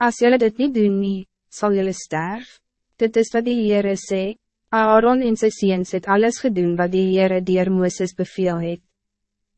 Als jullie dit niet doen nie, sal jullie sterf. Dit is wat die Heere sê, Aaron en sy seens het alles gedoen wat die Heere dier Mooses beveel het.